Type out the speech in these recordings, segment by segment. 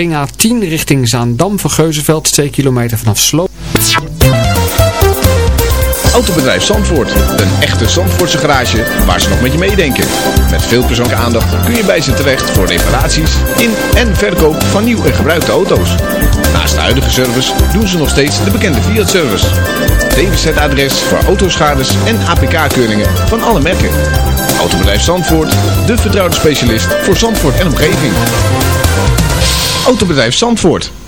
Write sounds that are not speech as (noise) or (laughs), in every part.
Ring A10 richting Zaandam van Geuzenveld, 2 kilometer vanaf Sloop. Autobedrijf Zandvoort. Een echte Zandvoortse garage waar ze nog met je meedenken. Met veel persoonlijke aandacht kun je bij ze terecht voor reparaties in en verkoop van nieuw en gebruikte auto's. Naast de huidige service doen ze nog steeds de bekende Fiat-service. DWZ-adres voor autoschades en APK-keuringen van alle merken. Autobedrijf Zandvoort, de vertrouwde specialist voor Zandvoort en omgeving. Autobedrijf Zandvoort.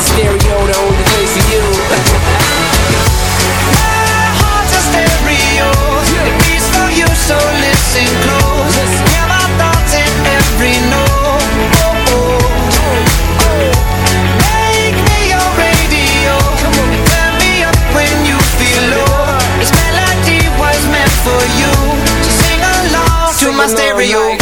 stereo, the only place for you (laughs) heart's a stereo. It beats for you, so listen close. Hear my thoughts in every note. Oh, oh. oh. Make me your radio. Turn me up when you feel low. This melody was meant for you. So sing along to my stereo.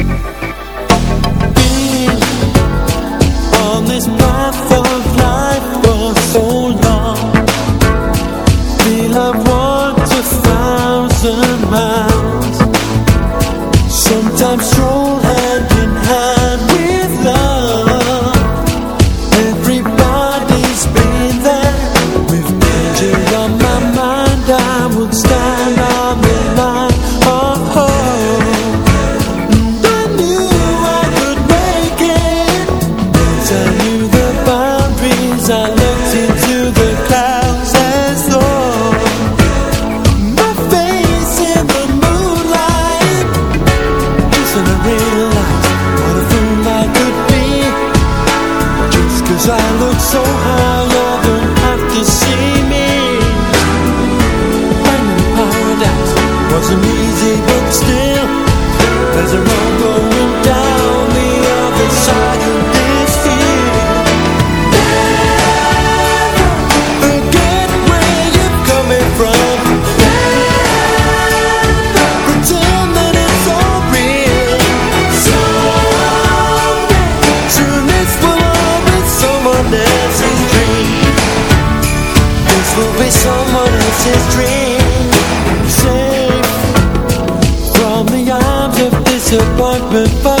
Sometimes stroll disappointment, but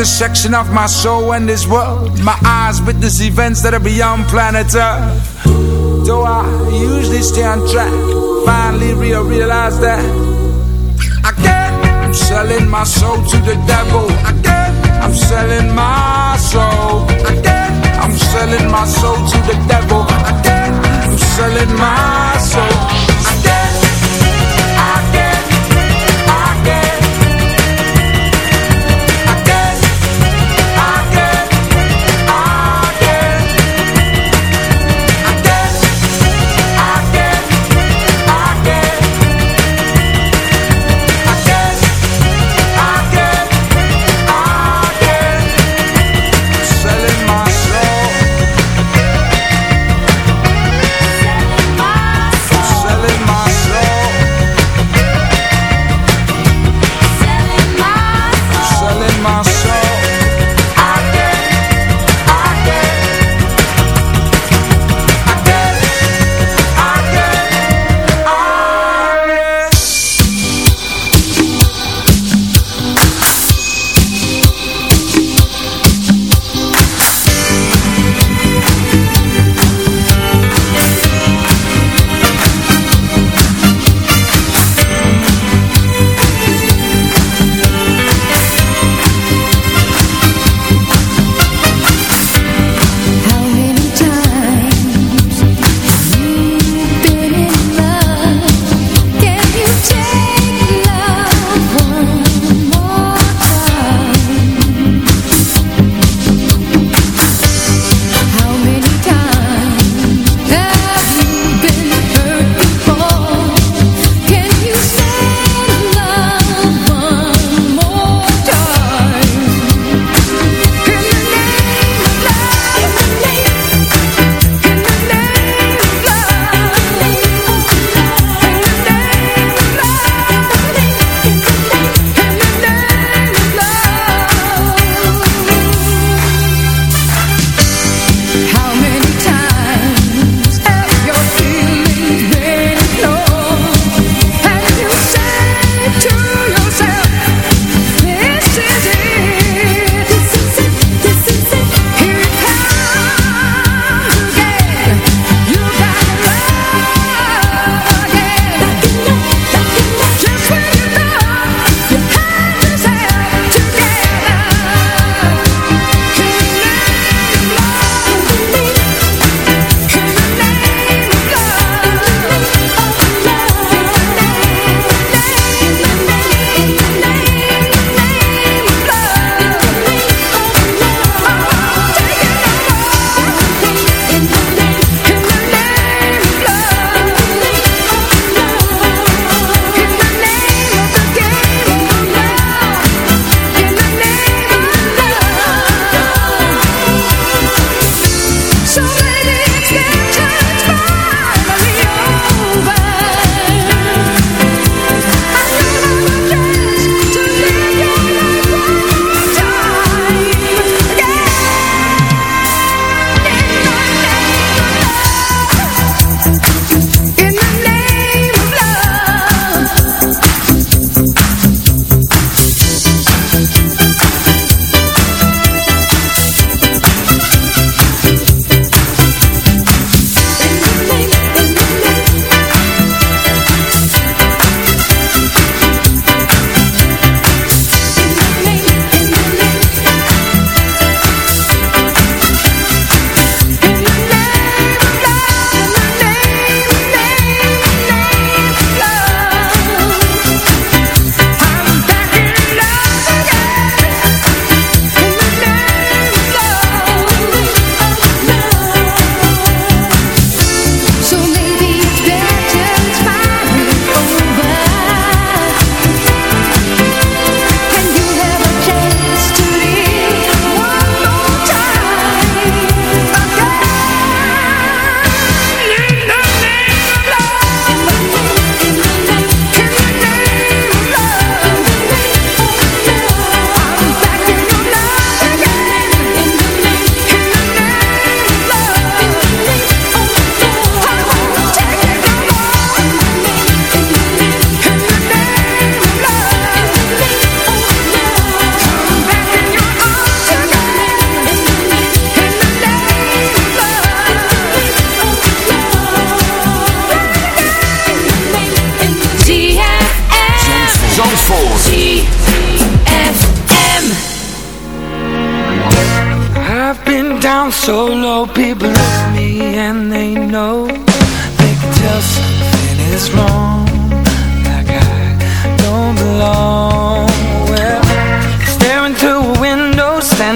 Intersection of my soul and this world, my eyes witness events that are beyond planet Earth. Though I usually stay on track, finally real realize that again I'm selling my soul to the devil. Again, I'm selling my soul. Again, I'm selling my soul to the devil. Again, I'm selling my soul.